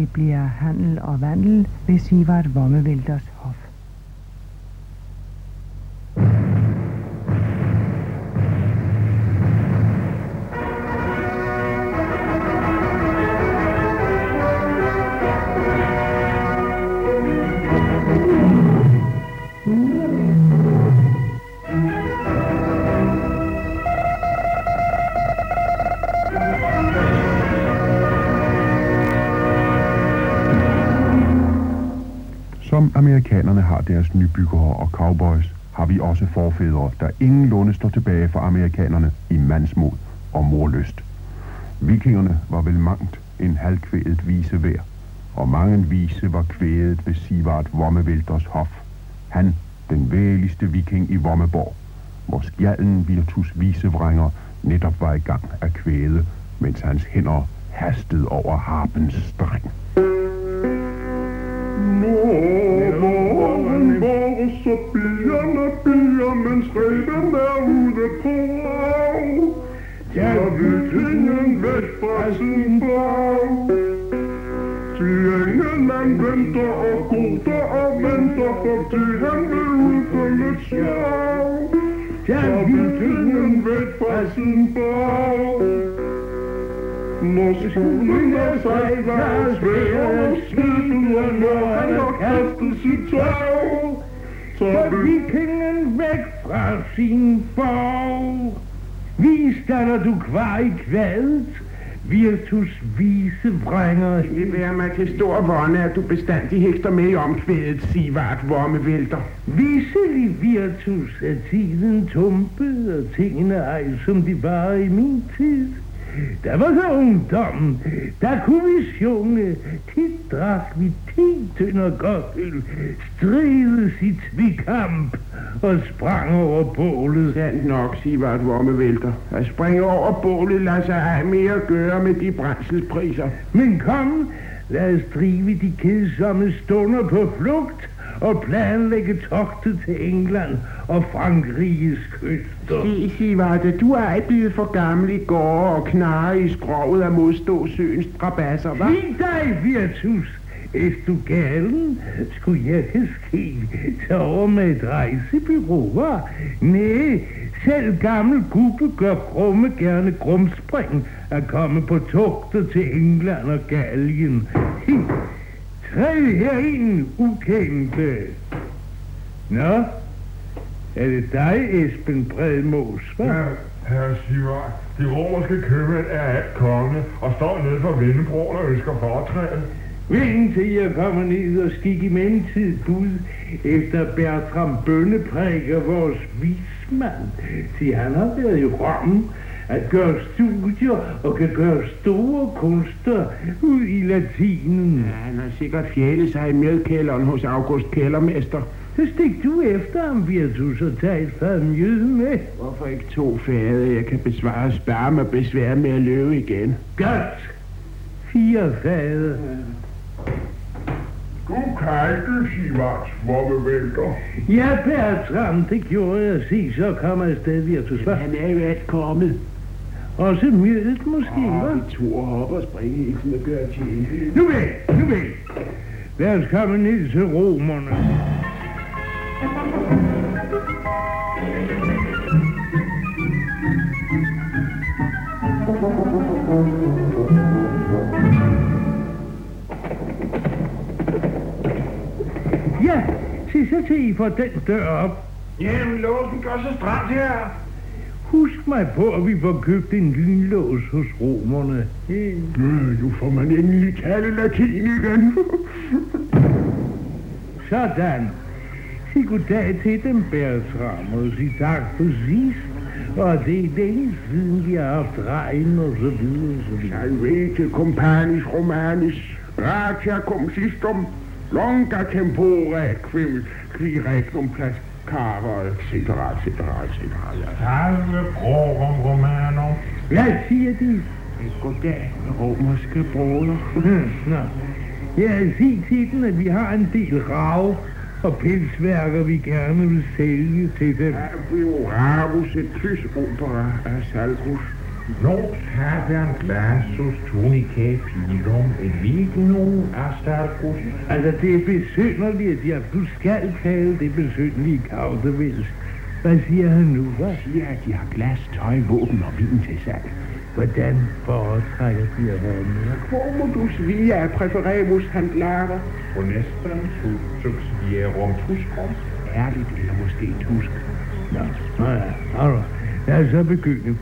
det bliver handel og vandel ved Sivart Vommevælters Som amerikanerne har deres nybyggere og cowboys, har vi også forfædre, der ingenlunde står tilbage for amerikanerne i mandsmod og morlyst. Vikingerne var vel mangt en halvkvædet vise værd, og mange vise var kvædet ved Sivart Vommevælters hof. Han, den væligste viking i Vommeborg, hvor skjalden Virtus visevrænger netop var i gang at kvæde, mens hans hænder hastede over harpens streng. Morgen, Kingen væk fra sin borg. Til England venter og goder og venter, fordi han vil ud på lidt sjov. Der vil kingen væk fra sin borg. Når skolen er sejler, svæver skibet, og når han har kastet sit tag, så vil vikingen væk fra sin borg. Vis dig, når du kvar i kvadet, Virtus vise vrænger. Det vil mig til stor vonde, at du bestandig hægter med i omkvædet, Sivart Vormevælter. Visselig Virtus er tiden tumpe, og tingene ej, som de var i min tid. Der var så ungdommen, der kunne vi sjunge, tit drak vi ti tønder godt øl, strides i tvikamp og sprang over bålet. Sandt nok, Sivart Vormevælter. At springe over bålet lader sig have mere at gøre med de brændselspriser. Men kom, lad os drive de kedsomme stunder på flugt og planlægge togtet til England og Frankriges kyster. Sig, Sivart, at du er ej blevet for gammel i går og knarre i skroget af modstå søens strabasser, hva'? Sig dig, Virtus! Er du galen? Skulle jeg kan ske tage over med et rejsebyrå, hva'? Nej, selv gammel gubbe gør krumme gerne krumspring at komme på togter til England og Gallien. Træd herind, ukendte. Nå, er det dig, Esben Bredmos, hva'? Ja, herre Sivart, de romerske købmænd er alt konge og står nede for vindebroen og ønsker foretræde. Vent til jeg kommer ned og skik i mellemtid bud efter Bertram Bønneprækker, vores vismand. Til han har været i Rom at gøre studier og kan gøre store kunster ud i latinen. Ja, han har sikkert fjælet sig i medkælderen hos August Kældermester. Så stik du efter ham, Virtus, og tag et fad mjød med. Hvorfor ikke to fade? Jeg kan besvare spærre med besvær med at løbe igen. Godt. Fire fade. Du kaldte, Sivart Vormevælter. Ja, Bertram, det gjorde jeg. Se, så kommer afsted, Virtus? Han er jo alt kommet. Også mjødet måske, Åh, hva'? vi to op og springe hele tiden og gøre. Nu væk, nu væk. Lad os komme ned til romerne. Ja, se så til I får den dør op. Jamen, låsen går så stramt her. Husk mig på, at vi får købt en lynlås hos romerne. Øh, nu får man endelig tale latin igen. Sådan. Sig goddag til dem, Bertram, og sig tak for sidst. Og det er længe siden, vi har haft regn og så videre, så videre. Salvete companis romanis, ratia cum sistum, longa tempore quim qui regnum plas caro, etc., etc., etc. Salve prorum romanum. Hvad siger de? Goddag, romerske broder. Hmm, Nå. Ja, sig til dem, at vi har en del rav og pelsværker, vi gerne vil sælge til dem. Abiorabus et plus opera af Salrus. Nos habern glasus tunicae pilum et lignum astarcus. Altså, det er besynderligt, at du skal tale det besynderlige kaudervils. Hvad siger han nu, hva'? Siger, at de har glas, tøj, våben og vin til salg. Hvordan foretrækker de at have mere? Quomodus via præferemus handlare. Honestam subsidierum tuscum. Ærligt eller måske tusk. Nå, nå ja, nå, nå. Lad os så begynde.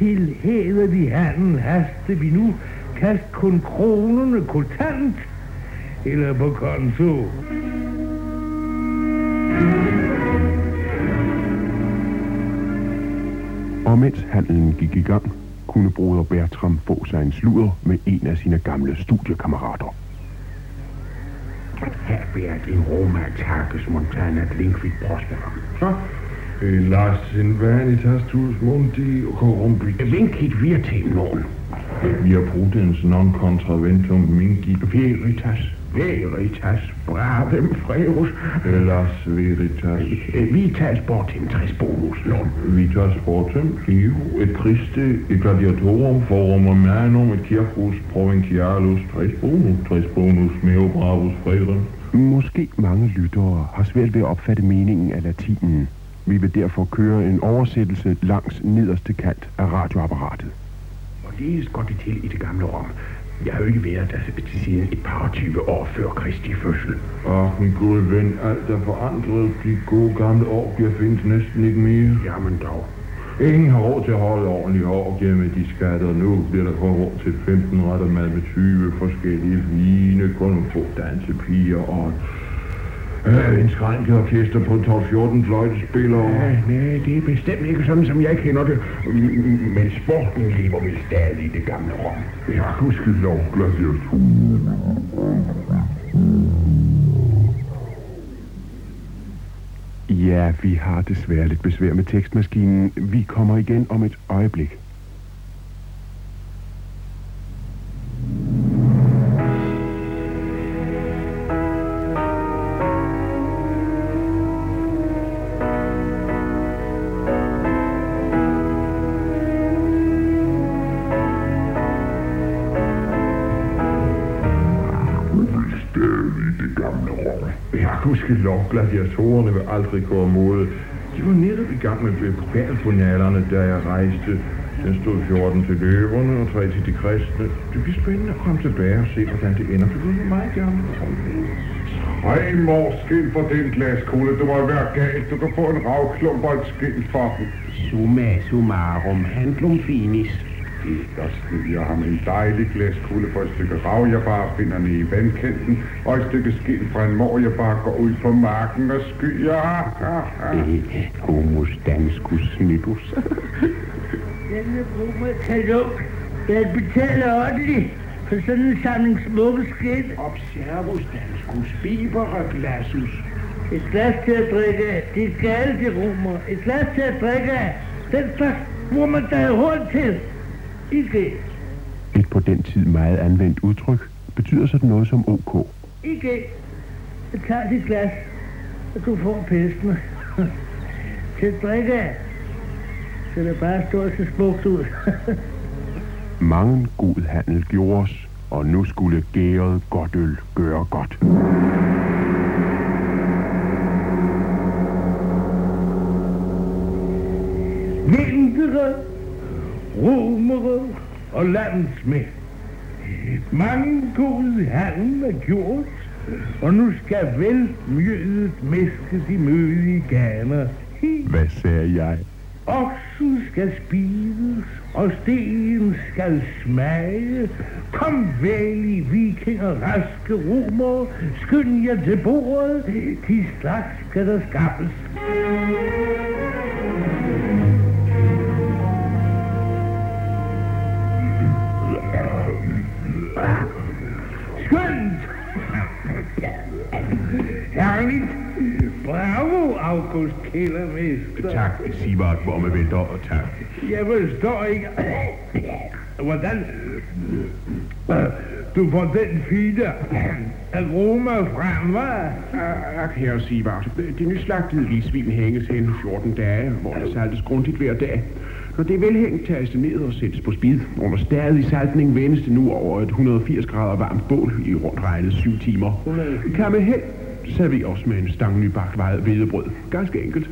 Til hæder de handel haste vi nu. Kast kun kronerne kontant eller på konto. Og mens handelen gik i gang, kunne broder Bertram få sig en sludder med en af sine gamle studiekammerater. Her bæret in Roma tages montana linquid prospera. Så, las in vanitas tuus mundi corrumpit. Vincit virte non. Via prudens non contraventum mingi. Veritas, veritas, bravem frerus. Las veritas. Vitas bortem tres bonus non. Vitas fortem pliu et Christe et gladiatorum forum romanum et circus provincialus tres bonus, tres bonus meo bravus frerem. Måske mange lyttere har svært ved at opfatte meningen af latinen. Vi vil derfor køre en oversættelse langs nederste kant af radioapparatet. Og det går det til i det gamle Rom. Jeg har jo ikke været der siden et par 20 år før Kristi fødsel. Ach, min gode ven, alt er forandret. De gode gamle orgier findes næsten ikke mere. Jamen dog. Ingen har råd til at holde ordentlige orgier med de skatter. Nu bliver der kun råd til 15 retter mad med 20 forskellige vine, kun få dansepiger og øh, en skrænket orkester på 12-14 fløjtespillere. Nej, nej, det er bestemt ikke sådan, som jeg kender det. Men sporten lever vel stadig i det gamle Rom. Ja, gudskelov, gladiator. Ja, vi har desværre lidt besvær med tekstmaskinen. Vi kommer igen om et øjeblik. Gudskelov, gladiatorerne vil aldrig gå imod. De var netop i gang med pokalfinalerne, da jeg rejste. Den stod 14 til løberne og 3 til de kristne. Det bliver spændende at komme tilbage og se, hvordan det ender. Det vil meget gerne. Hej, mor, skilt for den glaskugle. Det må være galt. Du kan få en ravklump og et skilt for den. Summa summarum handlum finis. Det er skylder ham en dejlig glaskugle for et stykke rav, jeg bare finder nede i vandkanten, og et stykke skilt fra en mor, jeg bare går ud på marken og skyer. Homus danskus nibus. Denne bruger katalog. Jeg betaler ordentligt for sådan en samling smukke skidt. Observus danskus bibere glassus. Et glas til at drikke af. Det skal alle de romer. Et glas til at drikke af. Den slags bruger man da hurtigt til. Ikke. Et på den tid meget anvendt udtryk betyder sådan noget som OK. Ikke. Jeg tager dit glas, og du får pesten. til drikke af. Så det bare står så smukt ud. Mange god handel gjordes, og nu skulle gæret godt øl gøre godt. Vintere, romere og landsmænd. Mange gode handel er gjort, og nu skal vel mjødet mæske de mødige ganer. Hvad sagde jeg? Oksen skal spises, og sten skal smage. Kom vel i vikinger, raske romer, skynd jer til bordet, de slags skal der skaffes. Bravo, August Kældermester. Tak, Sivart Vormevælter, og tak. Jeg forstår ikke, hvordan du får den fine aroma frem, hva'? Ak, herre Sivart. Det nyslagtede ligesvin hænges hen 14 dage, hvor der saltes grundigt hver dag. Når det er velhængt, tages det ned og sættes på spid. Under stadig saltning vendes det nu over et 180 grader varmt bål i rundt regnet 7 timer. Kan med held serveres med en stang nybagt vejet hvedebrød. Ganske enkelt.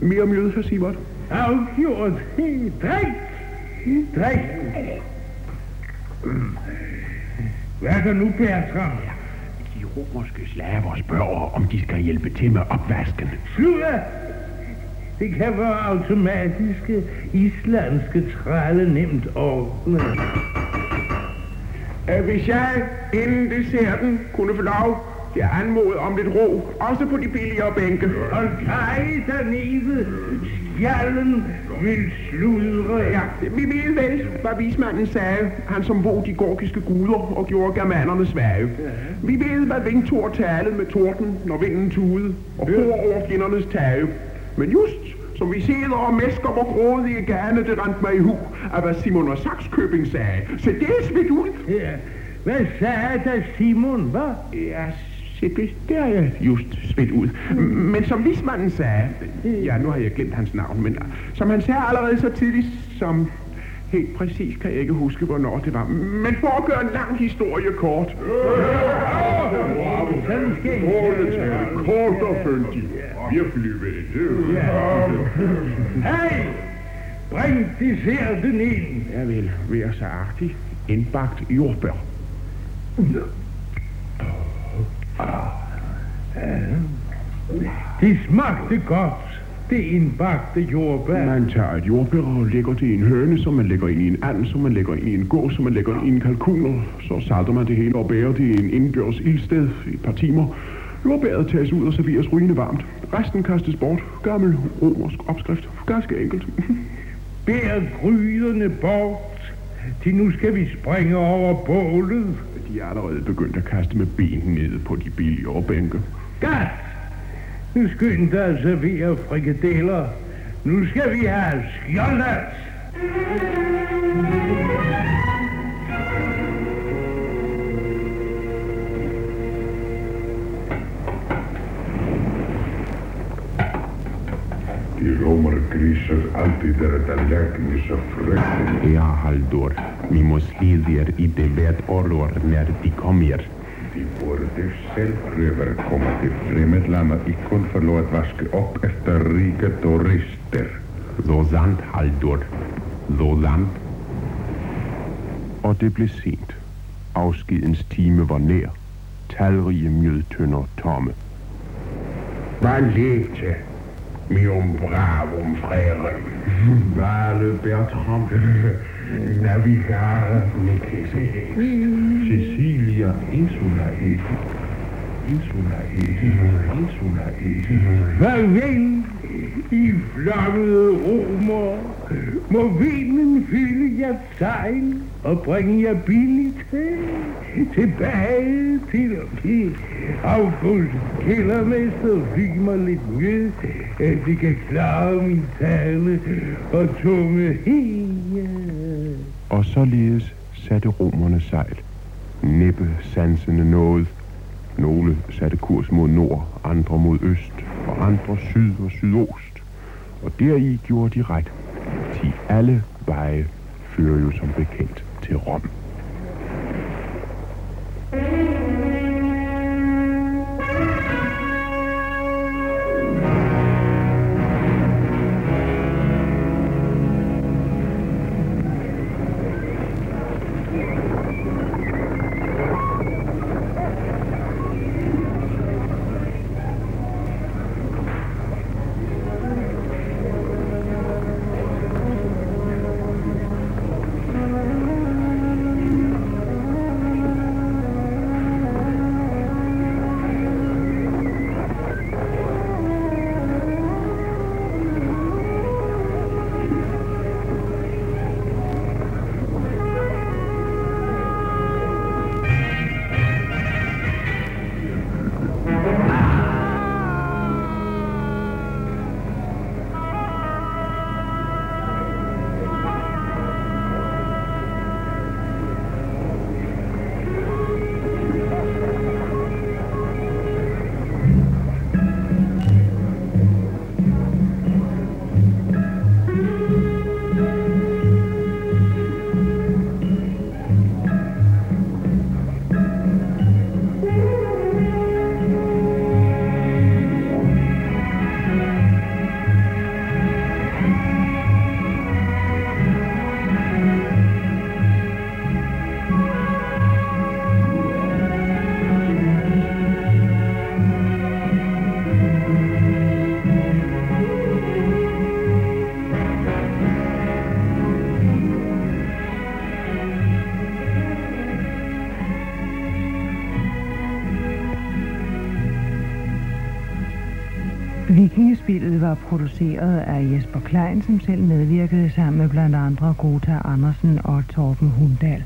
Mere mjød, herr Sivert. Afgjort. Drik. Drik. Hvad er der nu, Bertram? De romerske slaver spørger, om de skal hjælpe til med opvasken. Slutter! Det kan være automatiske islandske trælle nemt ordne. Hvis jeg inden desserten kunne få lov til at anmode om lidt ro, også på de billigere bænke. Og Kai dernede, skjallen vil sludre. Ja, vi ved vel, hvad vismanden sagde, han som vog de gorkiske guder og gjorde germanerne svage. Vi ved, hvad Vingtor talede med torden, når vinden tude, og for over fjendernes tage. Men just som vi sidder og mesker hvor grådige gerne, det rent mig i hu, af hvad Simon og Saxkøbing sagde. Så det er smidt ud. Ja. Hvad sagde der Simon, hvad? Ja, se det, det er jeg just smidt ud. Men som vismanden sagde, ja, nu har jeg glemt hans navn, men som han sagde allerede så tidligt, som helt præcis kan jeg ikke huske, hvornår det var. Men for at gøre en lang historie kort. Stråletale, kort og fyndig. Virkelig ved Hey! Bring desserten ind. Jeg vil være så artig. Indbagt jordbær. Det smagte godt, det indbagte jordbær. Man tager et jordbær og lægger det i en høne, som man lægger i en and, som man lægger i en gås, som man lægger i en kalkun, så salter man det hele og bærer det i en indendørs ildsted i et par timer. Jordbæret tages ud og serveres rygende varmt. Resten kastes bort. Gammel romersk opskrift. Ganske enkelt. Bær gryderne bort, til nu skal vi springe over bålet. De er allerede begyndt at kaste med ben ned på de billigere bænke. Gas! Nu skynd dig at servere frikadeller. Nu skal vi have skjoldet. De alltid er det läkning så fräckt. Ja, Halldor. Vi må slide er i det hvert år när de kommer. De borde självprövar komma till främmande land och icke förlåt att vaska upp efter rika turister. Så sant, Halldor. Så sant. Og det blev sent. Afskedens time var nær. Talrige mjødtønder tomme. Valete, mium bravum frere. Vale Bertram, navigare Nikese. Cecilia Insula E. Insula E. Insula E. Farvel, I flammede romer. Må vinden fylde jeres sejl og bringe jer billigt tilbage til August kældermester fik mig lidt med, at det kan klare min tale og tunge hele. Og således satte romerne sejl. Næppe sansende noget. Nogle satte kurs mod nord, andre mod øst, og andre syd og sydost. Og deri gjorde de ret. Til alle veje fører jo som bekendt til Rom. Var produceret af Jesper Klein, som selv medvirkede sammen med blandt andre Gota Andersen og Torben Hundal.